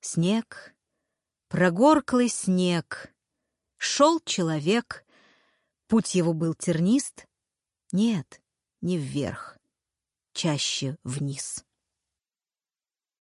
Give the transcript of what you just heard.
Снег, прогорклый снег. Шел человек. Путь его был тернист. Нет, не вверх, чаще вниз.